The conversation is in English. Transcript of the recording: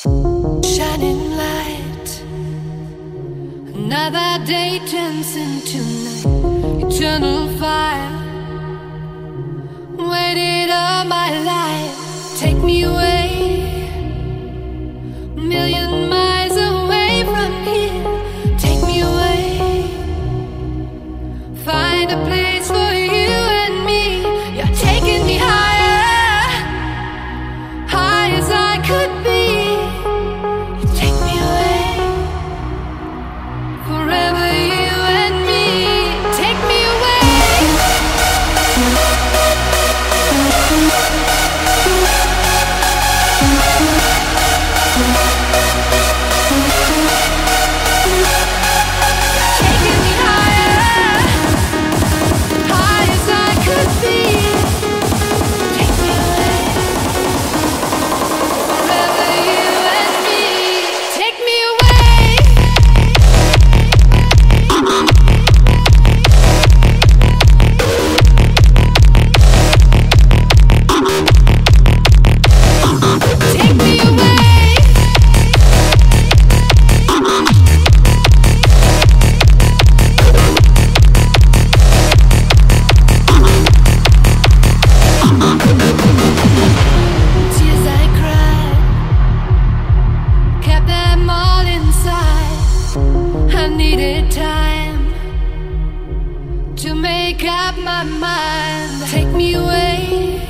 Shining light. Another day turns into night. Eternal fire. Waited all my life. Take me away. Million miles away from here. Take me away. Find a place for needed time to make up my mind. Take me away,